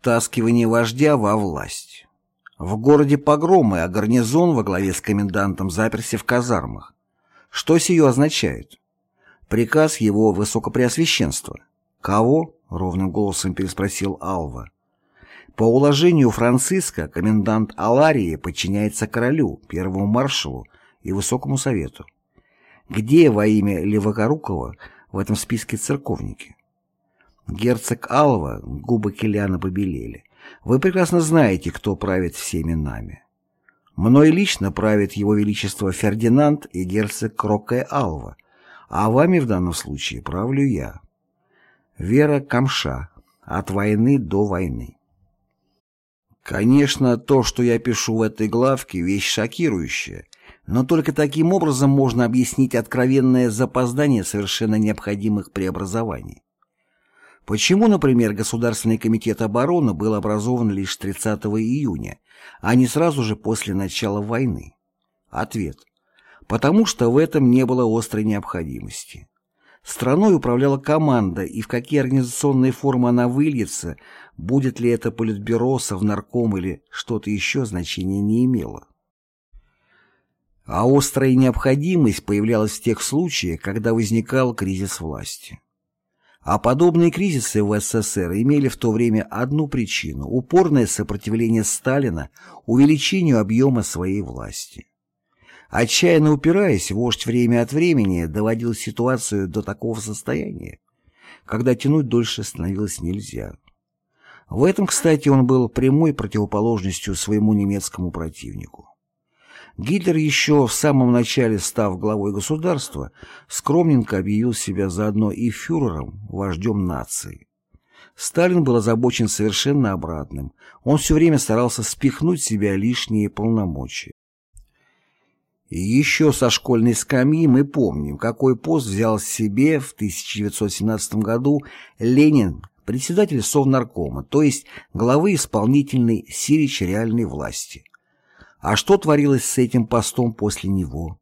Втаскивание вождя во власть. В городе погромы, а гарнизон во главе с комендантом заперся в казармах. Что сие означает? Приказ его высокопреосвященства. Кого? ровным голосом переспросил Алва. По уложению Франциска комендант Аларии подчиняется королю, первому маршалу и высокому совету. Где во имя Левокорукова в этом списке церковники? Герцог Алва, губы Килиана побелели. Вы прекрасно знаете, кто правит всеми нами. Мной лично правит его величество Фердинанд и герцог Рокке Алва, а вами в данном случае правлю я. Вера Камша. От войны до войны. Конечно, то, что я пишу в этой главке, вещь шокирующая, но только таким образом можно объяснить откровенное запоздание совершенно необходимых преобразований. Почему, например, Государственный комитет обороны был образован лишь 30 июня, а не сразу же после начала войны? Ответ. Потому что в этом не было острой необходимости. Страной управляла команда, и в какие организационные формы она выльется, будет ли это политбюро, совнарком или что-то еще, значения не имело. А острая необходимость появлялась в тех случаях, когда возникал кризис власти. А подобные кризисы в СССР имели в то время одну причину – упорное сопротивление Сталина увеличению объема своей власти. Отчаянно упираясь, вождь время от времени доводил ситуацию до такого состояния, когда тянуть дольше становилось нельзя. В этом, кстати, он был прямой противоположностью своему немецкому противнику. Гитлер еще в самом начале, став главой государства, скромненько объявил себя заодно и фюрером, вождем нации. Сталин был озабочен совершенно обратным. Он все время старался спихнуть в себя лишние полномочия. И еще со школьной скамьи мы помним, какой пост взял себе в 1917 году Ленин, председатель Совнаркома, то есть главы исполнительной сирич реальной власти. А что творилось с этим постом после него?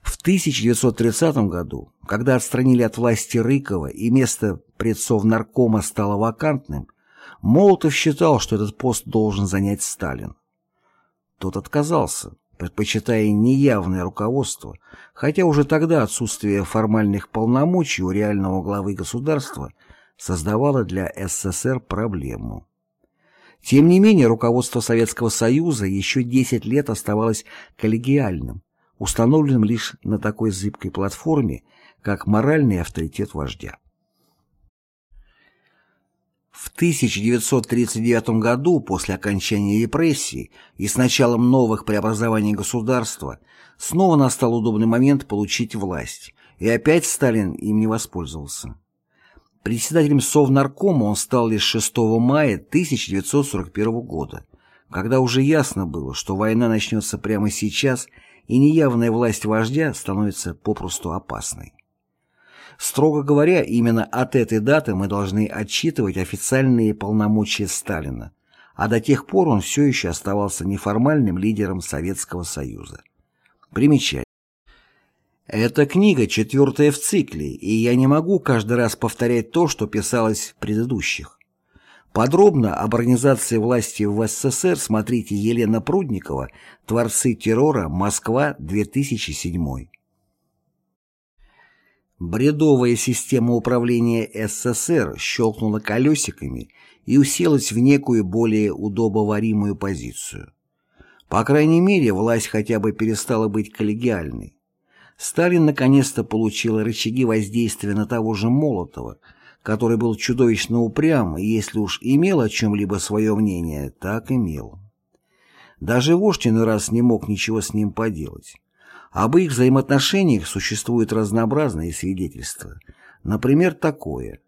В 1930 году, когда отстранили от власти Рыкова и место предсовнаркома стало вакантным, Молотов считал, что этот пост должен занять Сталин. Тот отказался, предпочитая неявное руководство, хотя уже тогда отсутствие формальных полномочий у реального главы государства создавало для СССР проблему. Тем не менее, руководство Советского Союза еще 10 лет оставалось коллегиальным, установленным лишь на такой зыбкой платформе, как моральный авторитет вождя. В 1939 году, после окончания репрессий и с началом новых преобразований государства, снова настал удобный момент получить власть, и опять Сталин им не воспользовался. Председателем Совнаркома он стал лишь 6 мая 1941 года, когда уже ясно было, что война начнется прямо сейчас и неявная власть вождя становится попросту опасной. Строго говоря, именно от этой даты мы должны отчитывать официальные полномочия Сталина, а до тех пор он все еще оставался неформальным лидером Советского Союза. Примечание. Эта книга четвертая в цикле, и я не могу каждый раз повторять то, что писалось в предыдущих. Подробно об организации власти в СССР смотрите Елена Прудникова «Творцы террора. Москва. 2007». Бредовая система управления СССР щелкнула колесиками и уселась в некую более удобоваримую позицию. По крайней мере, власть хотя бы перестала быть коллегиальной. Сталин наконец-то получил рычаги воздействия на того же Молотова, который был чудовищно упрям и, если уж имел о чем-либо свое мнение, так имел. Даже вождь иной раз не мог ничего с ним поделать. Об их взаимоотношениях существуют разнообразные свидетельства. Например, такое –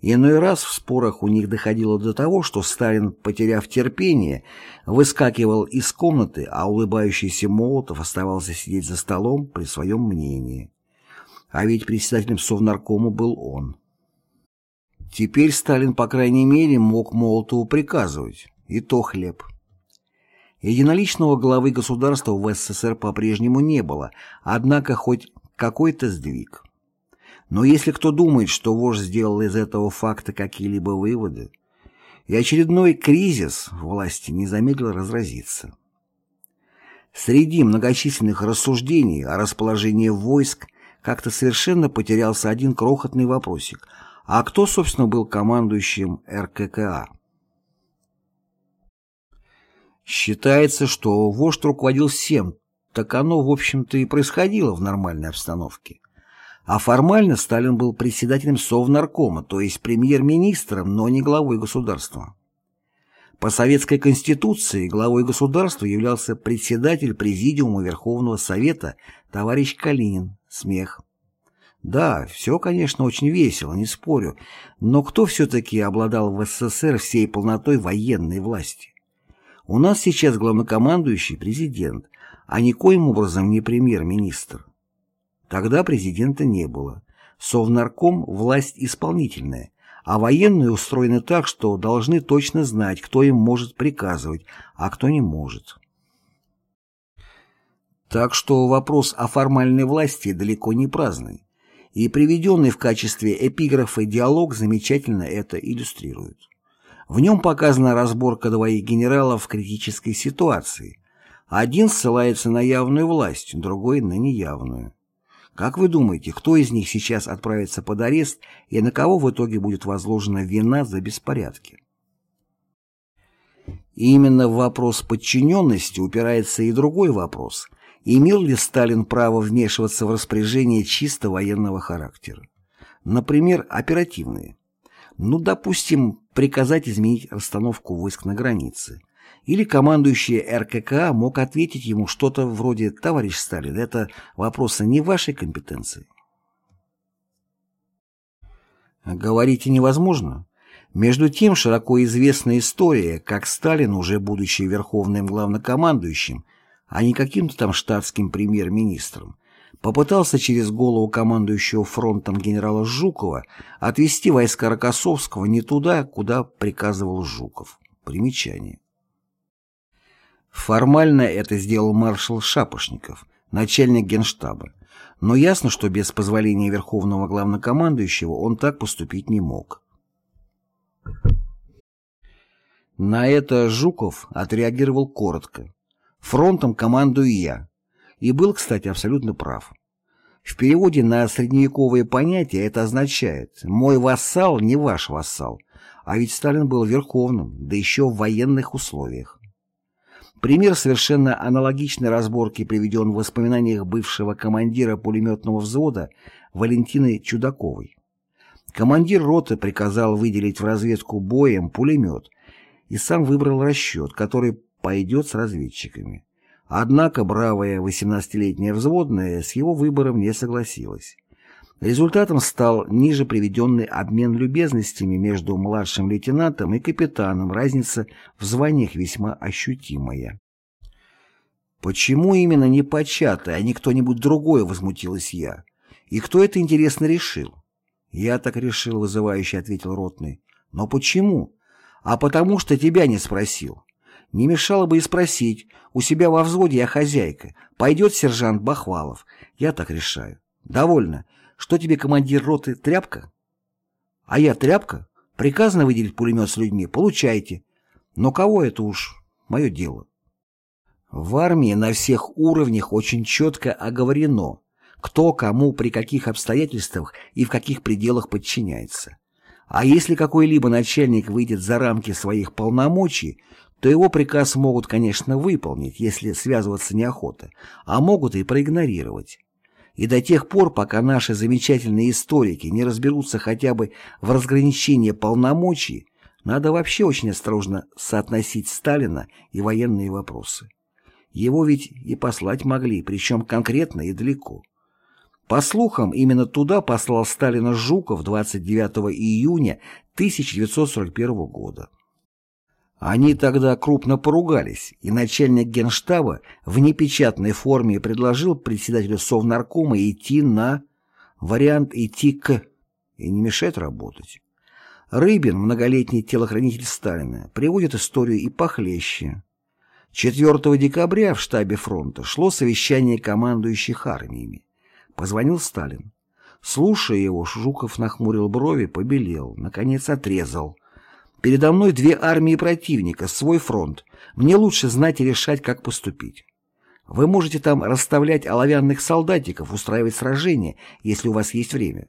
Иной раз в спорах у них доходило до того, что Сталин, потеряв терпение, выскакивал из комнаты, а улыбающийся Молотов оставался сидеть за столом при своем мнении. А ведь председателем Совнаркома был он. Теперь Сталин, по крайней мере, мог Молотову приказывать, и то хлеб. Единоличного главы государства в СССР по-прежнему не было, однако хоть какой-то сдвиг. Но если кто думает, что вождь сделал из этого факта какие-либо выводы, и очередной кризис власти не замедлил разразиться. Среди многочисленных рассуждений о расположении войск как-то совершенно потерялся один крохотный вопросик. А кто, собственно, был командующим РККА? Считается, что вождь руководил всем, так оно, в общем-то, и происходило в нормальной обстановке. А формально Сталин был председателем Совнаркома, то есть премьер-министром, но не главой государства. По советской конституции главой государства являлся председатель Президиума Верховного Совета товарищ Калинин. Смех. Да, все, конечно, очень весело, не спорю, но кто все-таки обладал в СССР всей полнотой военной власти? У нас сейчас главнокомандующий президент, а никоим образом не премьер-министр. Тогда президента не было. Совнарком – власть исполнительная, а военные устроены так, что должны точно знать, кто им может приказывать, а кто не может. Так что вопрос о формальной власти далеко не праздный, и приведенный в качестве эпиграфа диалог замечательно это иллюстрирует. В нем показана разборка двоих генералов в критической ситуации. Один ссылается на явную власть, другой на неявную. Как вы думаете, кто из них сейчас отправится под арест и на кого в итоге будет возложена вина за беспорядки? И именно в вопрос подчиненности упирается и другой вопрос. Имел ли Сталин право вмешиваться в распоряжение чисто военного характера? Например, оперативные. Ну, допустим, приказать изменить расстановку войск на границе. Или командующий РККА мог ответить ему что-то вроде «Товарищ Сталин, это вопросы не вашей компетенции». Говорите невозможно. Между тем, широко известна история, как Сталин, уже будучи верховным главнокомандующим, а не каким-то там штатским премьер-министром, попытался через голову командующего фронтом генерала Жукова отвести войска Рокоссовского не туда, куда приказывал Жуков. Примечание. Формально это сделал маршал Шапошников, начальник генштаба, но ясно, что без позволения Верховного Главнокомандующего он так поступить не мог. На это Жуков отреагировал коротко. «Фронтом командую я». И был, кстати, абсолютно прав. В переводе на средневековые понятия это означает «мой вассал не ваш вассал», а ведь Сталин был верховным, да еще в военных условиях. Пример совершенно аналогичной разборки приведен в воспоминаниях бывшего командира пулеметного взвода Валентины Чудаковой. Командир роты приказал выделить в разведку боем пулемет и сам выбрал расчет, который пойдет с разведчиками. Однако бравая 18-летняя взводная с его выбором не согласилась. Результатом стал ниже приведенный обмен любезностями между младшим лейтенантом и капитаном, разница в званиях весьма ощутимая. «Почему именно не початый, а не кто-нибудь другой?» — возмутилась я. «И кто это, интересно, решил?» «Я так решил», — вызывающе ответил Ротный. «Но почему?» «А потому что тебя не спросил. Не мешало бы и спросить. У себя во взводе я хозяйка. Пойдет сержант Бахвалов. Я так решаю. Довольно. Что тебе, командир роты, тряпка? А я тряпка? Приказано выделить пулемет с людьми? Получайте. Но кого это уж? Мое дело. В армии на всех уровнях очень четко оговорено, кто кому при каких обстоятельствах и в каких пределах подчиняется. А если какой-либо начальник выйдет за рамки своих полномочий, то его приказ могут, конечно, выполнить, если связываться неохота, а могут и проигнорировать. И до тех пор, пока наши замечательные историки не разберутся хотя бы в разграничении полномочий, надо вообще очень осторожно соотносить Сталина и военные вопросы. Его ведь и послать могли, причем конкретно и далеко. По слухам, именно туда послал Сталина Жуков 29 июня 1941 года. Они тогда крупно поругались, и начальник генштаба в непечатной форме предложил председателю Совнаркома идти на вариант идти к и не мешать работать. Рыбин, многолетний телохранитель Сталина, приводит историю и похлеще. 4 декабря в штабе фронта шло совещание командующих армиями. Позвонил Сталин. Слушая его, Жуков нахмурил брови, побелел, наконец отрезал – Передо мной две армии противника, свой фронт. Мне лучше знать и решать, как поступить. Вы можете там расставлять оловянных солдатиков, устраивать сражения, если у вас есть время.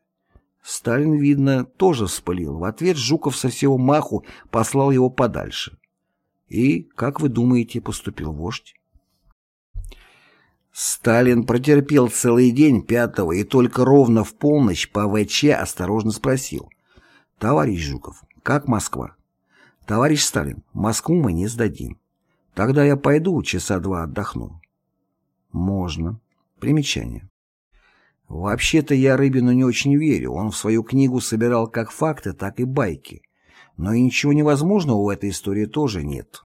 Сталин, видно, тоже вспылил. В ответ Жуков со всего маху послал его подальше. И, как вы думаете, поступил вождь? Сталин протерпел целый день пятого и только ровно в полночь по ВЧ осторожно спросил. «Товарищ Жуков, как Москва?» «Товарищ Сталин, Москву мы не сдадим. Тогда я пойду, часа два отдохну». «Можно». Примечание. Вообще-то я Рыбину не очень верю, он в свою книгу собирал как факты, так и байки. Но и ничего невозможного в этой истории тоже нет.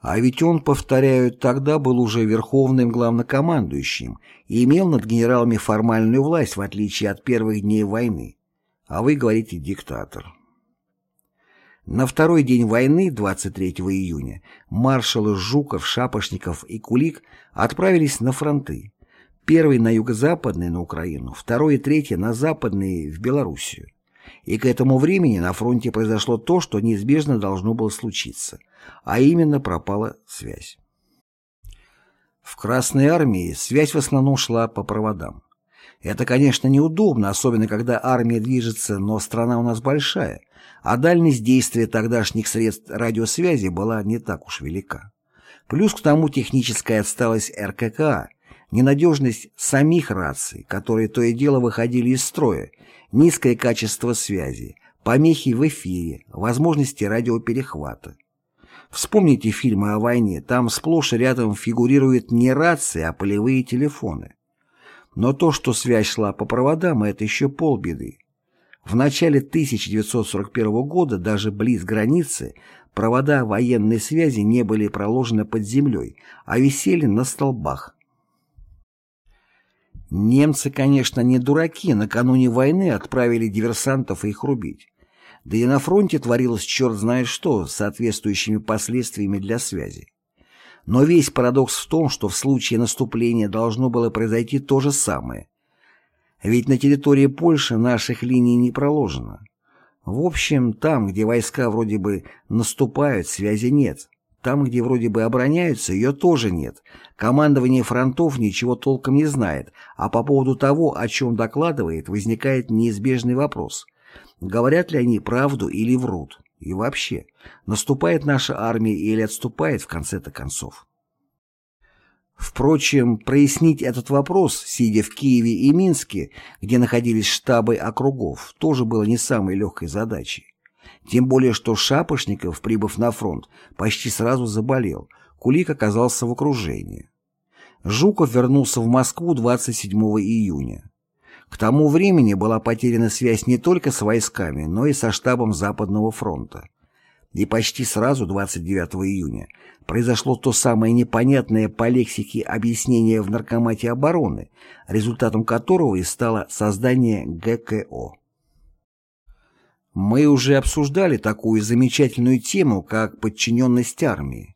А ведь он, повторяю, тогда был уже верховным главнокомандующим и имел над генералами формальную власть, в отличие от первых дней войны. А вы говорите «диктатор». На второй день войны, 23 июня, маршалы Жуков, Шапошников и Кулик отправились на фронты. Первый на юго-западный на Украину, второй и третий на западный в Белоруссию. И к этому времени на фронте произошло то, что неизбежно должно было случиться, а именно пропала связь. В Красной армии связь в основном шла по проводам. Это, конечно, неудобно, особенно когда армия движется, но страна у нас большая, а дальность действия тогдашних средств радиосвязи была не так уж велика. Плюс к тому техническая отсталость РККА ненадежность самих раций, которые то и дело выходили из строя, низкое качество связи, помехи в эфире, возможности радиоперехвата. Вспомните фильмы о войне, там сплошь и рядом фигурируют не рации, а полевые телефоны. Но то, что связь шла по проводам, это еще полбеды. В начале 1941 года даже близ границы провода военной связи не были проложены под землей, а висели на столбах. Немцы, конечно, не дураки, накануне войны отправили диверсантов их рубить. Да и на фронте творилось черт знает что с соответствующими последствиями для связи. Но весь парадокс в том, что в случае наступления должно было произойти то же самое. Ведь на территории Польши наших линий не проложено. В общем, там, где войска вроде бы наступают, связи нет. Там, где вроде бы обороняются, ее тоже нет. Командование фронтов ничего толком не знает, а по поводу того, о чем докладывает, возникает неизбежный вопрос. Говорят ли они правду или врут? И вообще, наступает наша армия или отступает в конце-то концов? Впрочем, прояснить этот вопрос, сидя в Киеве и Минске, где находились штабы округов, тоже было не самой легкой задачей. Тем более, что Шапошников, прибыв на фронт, почти сразу заболел. Кулик оказался в окружении. Жуков вернулся в Москву 27 июня. К тому времени была потеряна связь не только с войсками, но и со штабом Западного фронта. И почти сразу, 29 июня, произошло то самое непонятное по лексике объяснение в Наркомате обороны, результатом которого и стало создание ГКО. Мы уже обсуждали такую замечательную тему, как подчиненность армии.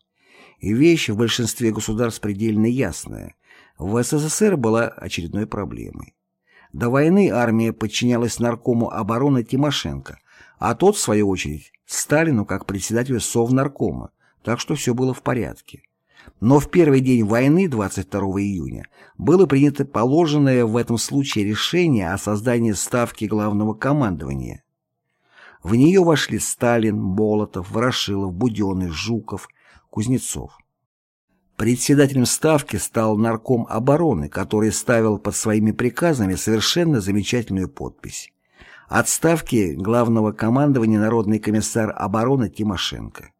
И вещь в большинстве государств предельно ясная. В СССР была очередной проблемой. До войны армия подчинялась наркому обороны Тимошенко, а тот, в свою очередь, Сталину как председателю Совнаркома, так что все было в порядке. Но в первый день войны, 22 июня, было принято положенное в этом случае решение о создании Ставки Главного командования – в нее вошли Сталин, Молотов, Ворошилов, Буденный, Жуков, Кузнецов. Председателем Ставки стал нарком обороны, который ставил под своими приказами совершенно замечательную подпись. От Ставки главного командования Народный комиссар обороны Тимошенко.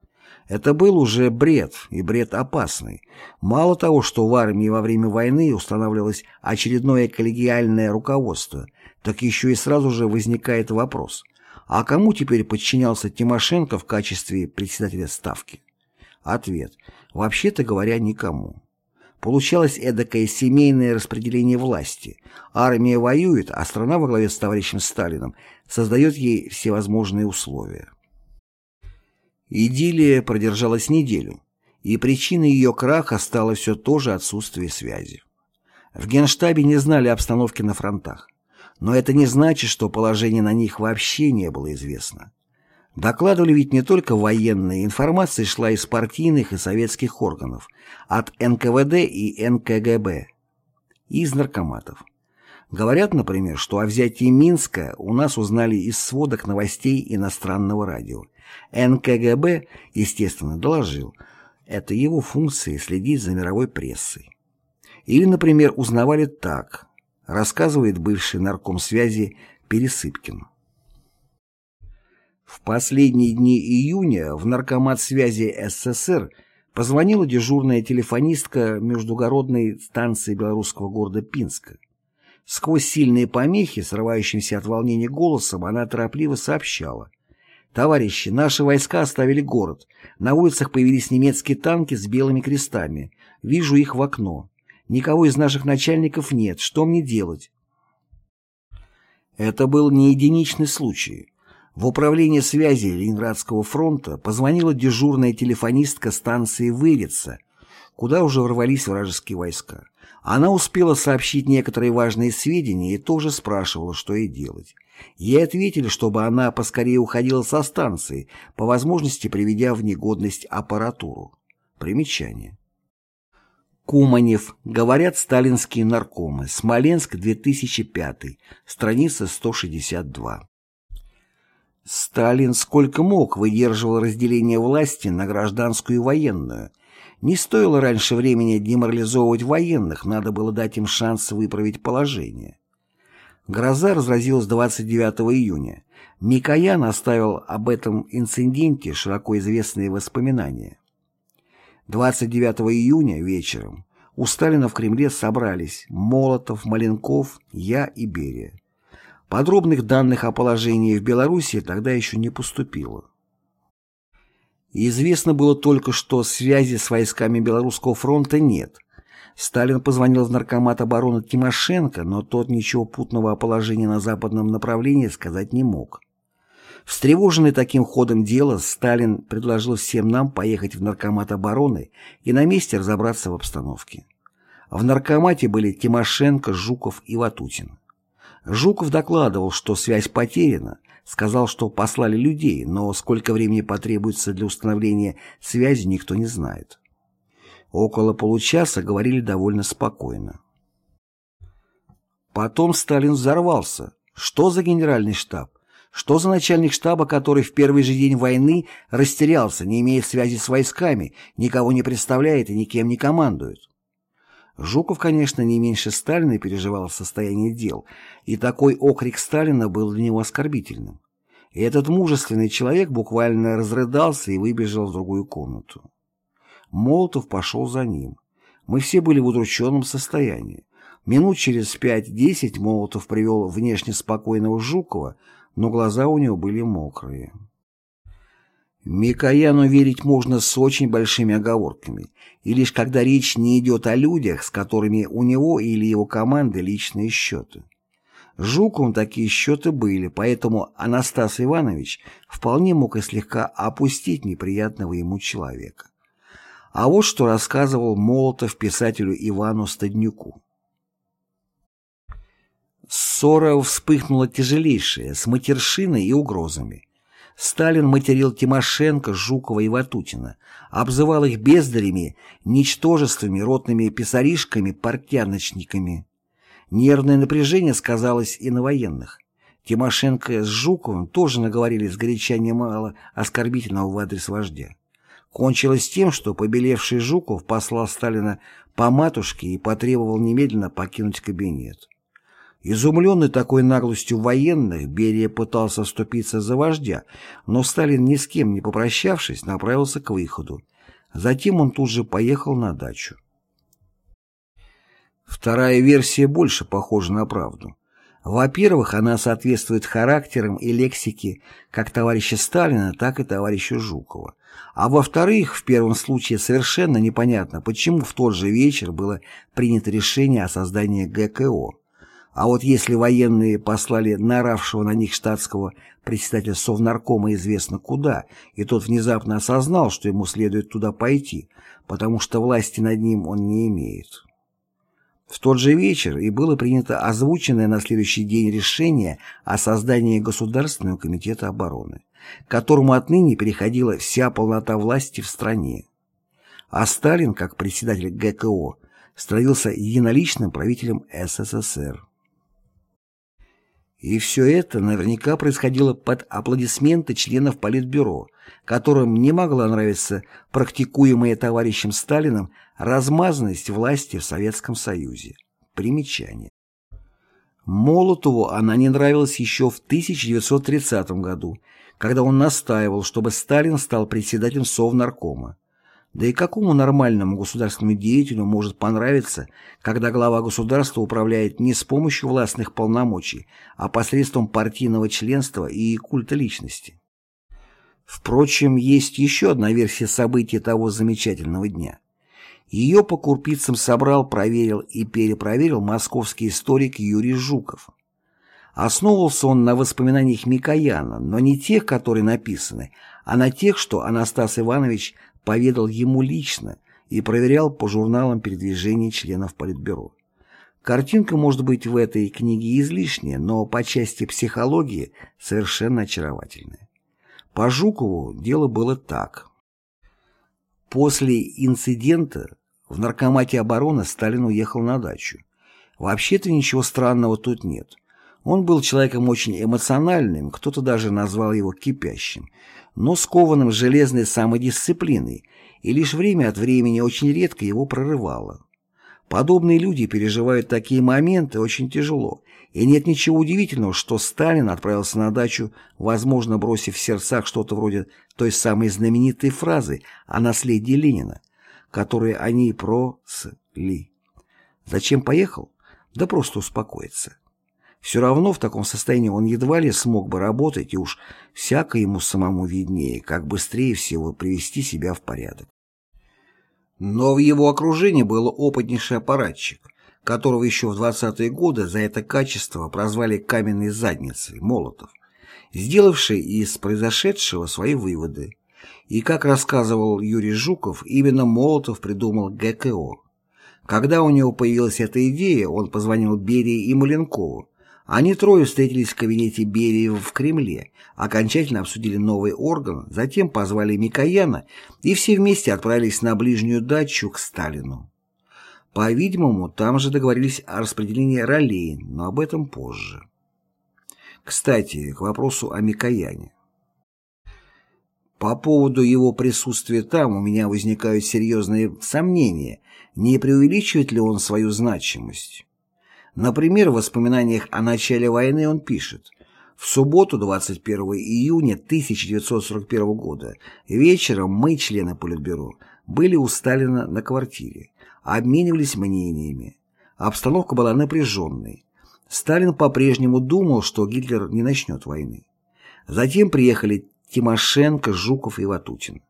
Это был уже бред, и бред опасный. Мало того, что в армии во время войны устанавливалось очередное коллегиальное руководство, так еще и сразу же возникает вопрос – а кому теперь подчинялся Тимошенко в качестве председателя Ставки? Ответ. Вообще-то говоря, никому. Получалось эдакое семейное распределение власти. Армия воюет, а страна во главе с товарищем Сталином создает ей всевозможные условия. Идиллия продержалась неделю, и причиной ее краха стало все то же отсутствие связи. В Генштабе не знали обстановки на фронтах. Но это не значит, что положение на них вообще не было известно. Докладывали ведь не только военные, информация шла из партийных и советских органов, от НКВД и НКГБ, из наркоматов. Говорят, например, что о взятии Минска у нас узнали из сводок новостей иностранного радио. НКГБ, естественно, доложил. Это его функция следить за мировой прессой. Или, например, узнавали так, рассказывает бывший нарком связи Пересыпкин. В последние дни июня в Наркомат связи СССР позвонила дежурная телефонистка междугородной станции белорусского города Пинска. Сквозь сильные помехи, срывающимся от волнения голосом, она торопливо сообщала. «Товарищи, наши войска оставили город. На улицах появились немецкие танки с белыми крестами. Вижу их в окно. Никого из наших начальников нет. Что мне делать?» Это был не единичный случай. В управление связи Ленинградского фронта позвонила дежурная телефонистка станции Вырица, куда уже ворвались вражеские войска. Она успела сообщить некоторые важные сведения и тоже спрашивала, что ей делать. Ей ответили, чтобы она поскорее уходила со станции, по возможности приведя в негодность аппаратуру. Примечание. Куманев. Говорят сталинские наркомы. Смоленск, 2005. Страница 162. Сталин сколько мог выдерживал разделение власти на гражданскую и военную. Не стоило раньше времени деморализовывать военных, надо было дать им шанс выправить положение. Гроза разразилась 29 июня. Микоян оставил об этом инциденте широко известные воспоминания. 29 июня вечером у Сталина в Кремле собрались Молотов, Маленков, я и Берия. Подробных данных о положении в Беларуси тогда еще не поступило. Известно было только, что связи с войсками Белорусского фронта нет. Сталин позвонил в наркомат обороны Тимошенко, но тот ничего путного о положении на западном направлении сказать не мог. Встревоженный таким ходом дела, Сталин предложил всем нам поехать в наркомат обороны и на месте разобраться в обстановке. В наркомате были Тимошенко, Жуков и Ватутин. Жуков докладывал, что связь потеряна, сказал, что послали людей, но сколько времени потребуется для установления связи, никто не знает. Около получаса говорили довольно спокойно. Потом Сталин взорвался. Что за генеральный штаб? Что за начальник штаба, который в первый же день войны растерялся, не имея связи с войсками, никого не представляет и никем не командует? Жуков, конечно, не меньше Сталина переживал состояние дел, и такой окрик Сталина был для него оскорбительным. И этот мужественный человек буквально разрыдался и выбежал в другую комнату. Молотов пошел за ним. Мы все были в удрученном состоянии. Минут через пять-десять Молотов привел внешне спокойного Жукова, но глаза у него были мокрые. Микояну верить можно с очень большими оговорками, и лишь когда речь не идет о людях, с которыми у него или его команды личные счеты. Жуковым такие счеты были, поэтому Анастас Иванович вполне мог и слегка опустить неприятного ему человека. А вот что рассказывал Молотов писателю Ивану Стаднюку. Ссора вспыхнула тяжелейшая, с матершиной и угрозами. Сталин материл Тимошенко, Жукова и Ватутина, обзывал их бездарями, ничтожествами, ротными писаришками, портяночниками. Нервное напряжение сказалось и на военных. Тимошенко с Жуковым тоже наговорили сгоряча немало оскорбительного в адрес вождя. Кончилось тем, что побелевший Жуков послал Сталина по матушке и потребовал немедленно покинуть кабинет. Изумленный такой наглостью военных, Берия пытался вступиться за вождя, но Сталин, ни с кем не попрощавшись, направился к выходу. Затем он тут же поехал на дачу. Вторая версия больше похожа на правду. Во-первых, она соответствует характерам и лексике как товарища Сталина, так и товарища Жукова. А во-вторых, в первом случае совершенно непонятно, почему в тот же вечер было принято решение о создании ГКО. А вот если военные послали наравшего на них штатского председателя Совнаркома известно куда, и тот внезапно осознал, что ему следует туда пойти, потому что власти над ним он не имеет, В тот же вечер и было принято озвученное на следующий день решение о создании Государственного комитета обороны, которому отныне переходила вся полнота власти в стране. А Сталин, как председатель ГКО, становился единоличным правителем СССР. И все это наверняка происходило под аплодисменты членов Политбюро, которым не могла нравиться практикуемая товарищем Сталиным размазанность власти в Советском Союзе. Примечание. Молотову она не нравилась еще в 1930 году, когда он настаивал, чтобы Сталин стал председателем Совнаркома. Да и какому нормальному государственному деятелю может понравиться, когда глава государства управляет не с помощью властных полномочий, а посредством партийного членства и культа личности? Впрочем, есть еще одна версия событий того замечательного дня. Ее по курпицам собрал, проверил и перепроверил московский историк Юрий Жуков. Основывался он на воспоминаниях Микояна, но не тех, которые написаны, а на тех, что Анастас Иванович поведал ему лично и проверял по журналам передвижений членов Политбюро. Картинка может быть в этой книге излишняя, но по части психологии совершенно очаровательная. По Жукову дело было так. После инцидента в Наркомате обороны Сталин уехал на дачу. Вообще-то ничего странного тут нет. Он был человеком очень эмоциональным, кто-то даже назвал его кипящим, но скованным железной самодисциплиной, и лишь время от времени очень редко его прорывало. Подобные люди переживают такие моменты очень тяжело, и нет ничего удивительного, что Сталин отправился на дачу, возможно, бросив в сердцах что-то вроде той самой знаменитой фразы о наследии Ленина, которую они просли. Зачем поехал? Да просто успокоиться. Все равно в таком состоянии он едва ли смог бы работать, и уж всяко ему самому виднее, как быстрее всего привести себя в порядок. Но в его окружении был опытнейший аппаратчик, которого еще в 20-е годы за это качество прозвали «каменной задницей» Молотов, сделавший из произошедшего свои выводы. И, как рассказывал Юрий Жуков, именно Молотов придумал ГКО. Когда у него появилась эта идея, он позвонил Берии и Маленкову, они трое встретились в кабинете Берии в Кремле, окончательно обсудили новый орган, затем позвали Микояна и все вместе отправились на ближнюю дачу к Сталину. По-видимому, там же договорились о распределении ролей, но об этом позже. Кстати, к вопросу о Микояне. По поводу его присутствия там у меня возникают серьезные сомнения, не преувеличивает ли он свою значимость. Например, в воспоминаниях о начале войны он пишет «В субботу, 21 июня 1941 года, вечером мы, члены Политбюро, были у Сталина на квартире, обменивались мнениями. Обстановка была напряженной. Сталин по-прежнему думал, что Гитлер не начнет войны. Затем приехали Тимошенко, Жуков и Ватутин.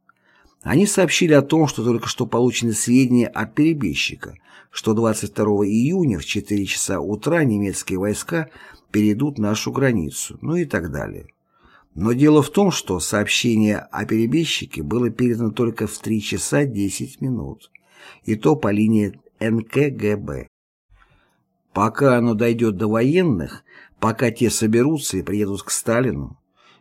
Они сообщили о том, что только что получены сведения от перебежчика, что 22 июня в 4 часа утра немецкие войска перейдут нашу границу, ну и так далее. Но дело в том, что сообщение о перебежчике было передано только в 3 часа 10 минут, и то по линии НКГБ. Пока оно дойдет до военных, пока те соберутся и приедут к Сталину,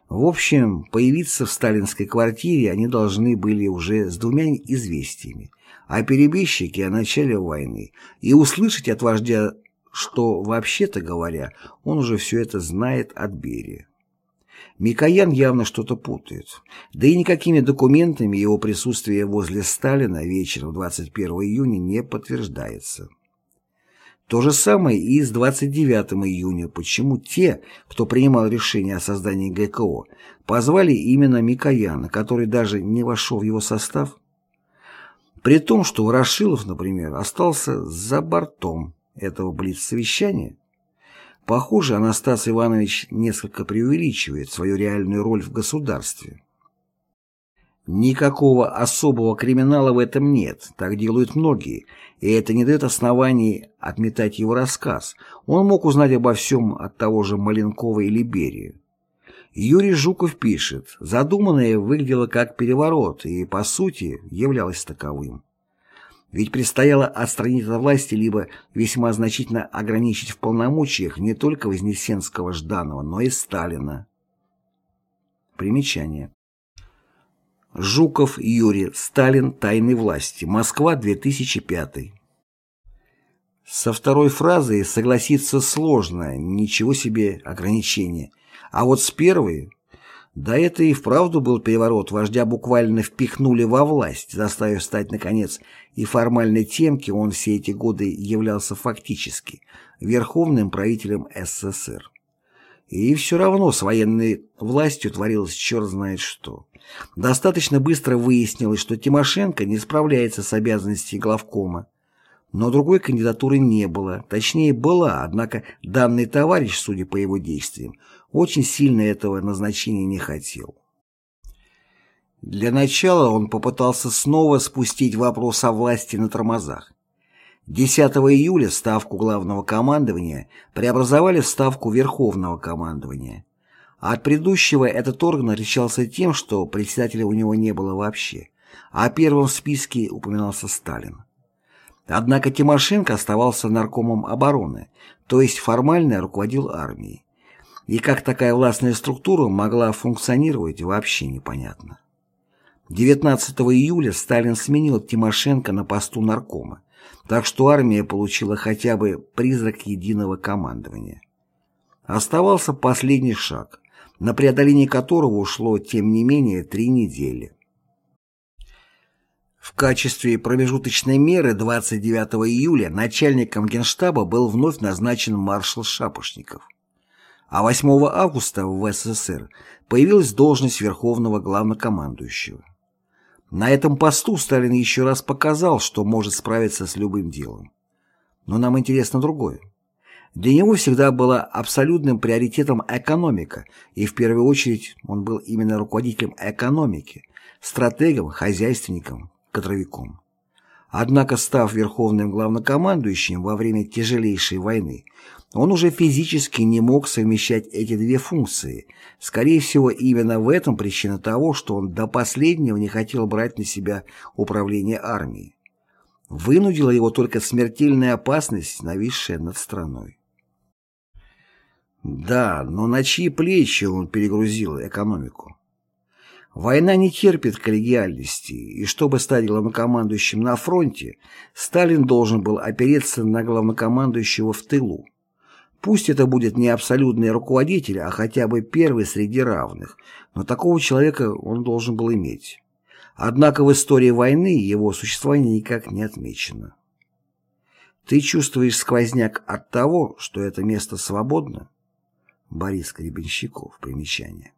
в общем, появиться в сталинской квартире они должны были уже с двумя известиями о перебежчике о начале войны и услышать от вождя, что, вообще-то говоря, он уже все это знает от Берия. Микоян явно что-то путает, да и никакими документами его присутствие возле Сталина вечером 21 июня не подтверждается. То же самое и с 29 июня, почему те, кто принимал решение о создании ГКО, позвали именно Микояна, который даже не вошел в его состав? При том, что Ворошилов, например, остался за бортом этого блиц-совещания. Похоже, Анастас Иванович несколько преувеличивает свою реальную роль в государстве. Никакого особого криминала в этом нет, так делают многие, и это не дает оснований отметать его рассказ. Он мог узнать обо всем от того же Маленкова или Берии. Юрий Жуков пишет, задуманное выглядело как переворот и, по сути, являлось таковым. Ведь предстояло отстранить от власти либо весьма значительно ограничить в полномочиях не только Вознесенского Жданова, но и Сталина. Примечание. Жуков Юрий. Сталин. Тайны власти. Москва. 2005. Со второй фразой согласиться сложно, ничего себе ограничения. А вот с первой... Да это и вправду был переворот, вождя буквально впихнули во власть, заставив стать, наконец, и формальной тем, кем он все эти годы являлся фактически, верховным правителем СССР. И все равно с военной властью творилось черт знает что. Достаточно быстро выяснилось, что Тимошенко не справляется с обязанностями главкома, но другой кандидатуры не было, точнее была, однако данный товарищ, судя по его действиям, очень сильно этого назначения не хотел. Для начала он попытался снова спустить вопрос о власти на тормозах. 10 июля ставку главного командования преобразовали в ставку верховного командования. А от предыдущего этот орган отличался тем, что председателя у него не было вообще, а первым в списке упоминался Сталин. Однако Тимошенко оставался наркомом обороны, то есть формально руководил армией. И как такая властная структура могла функционировать, вообще непонятно. 19 июля Сталин сменил Тимошенко на посту наркома, так что армия получила хотя бы призрак единого командования. Оставался последний шаг, на преодоление которого ушло, тем не менее, три недели. В качестве промежуточной меры 29 июля начальником Генштаба был вновь назначен маршал Шапошников. А 8 августа в СССР появилась должность Верховного Главнокомандующего. На этом посту Сталин еще раз показал, что может справиться с любым делом. Но нам интересно другое. Для него всегда была абсолютным приоритетом экономика, и в первую очередь он был именно руководителем экономики, стратегом, хозяйственником, кадровиком. Однако, став верховным главнокомандующим во время тяжелейшей войны, он уже физически не мог совмещать эти две функции. Скорее всего, именно в этом причина того, что он до последнего не хотел брать на себя управление армией. Вынудила его только смертельная опасность, нависшая над страной. Да, но на чьи плечи он перегрузил экономику? Война не терпит коллегиальности, и чтобы стать главнокомандующим на фронте, Сталин должен был опереться на главнокомандующего в тылу. Пусть это будет не абсолютный руководитель, а хотя бы первый среди равных, но такого человека он должен был иметь. Однако в истории войны его существование никак не отмечено. Ты чувствуешь сквозняк от того, что это место свободно? Борис Гребенщиков. Примечание.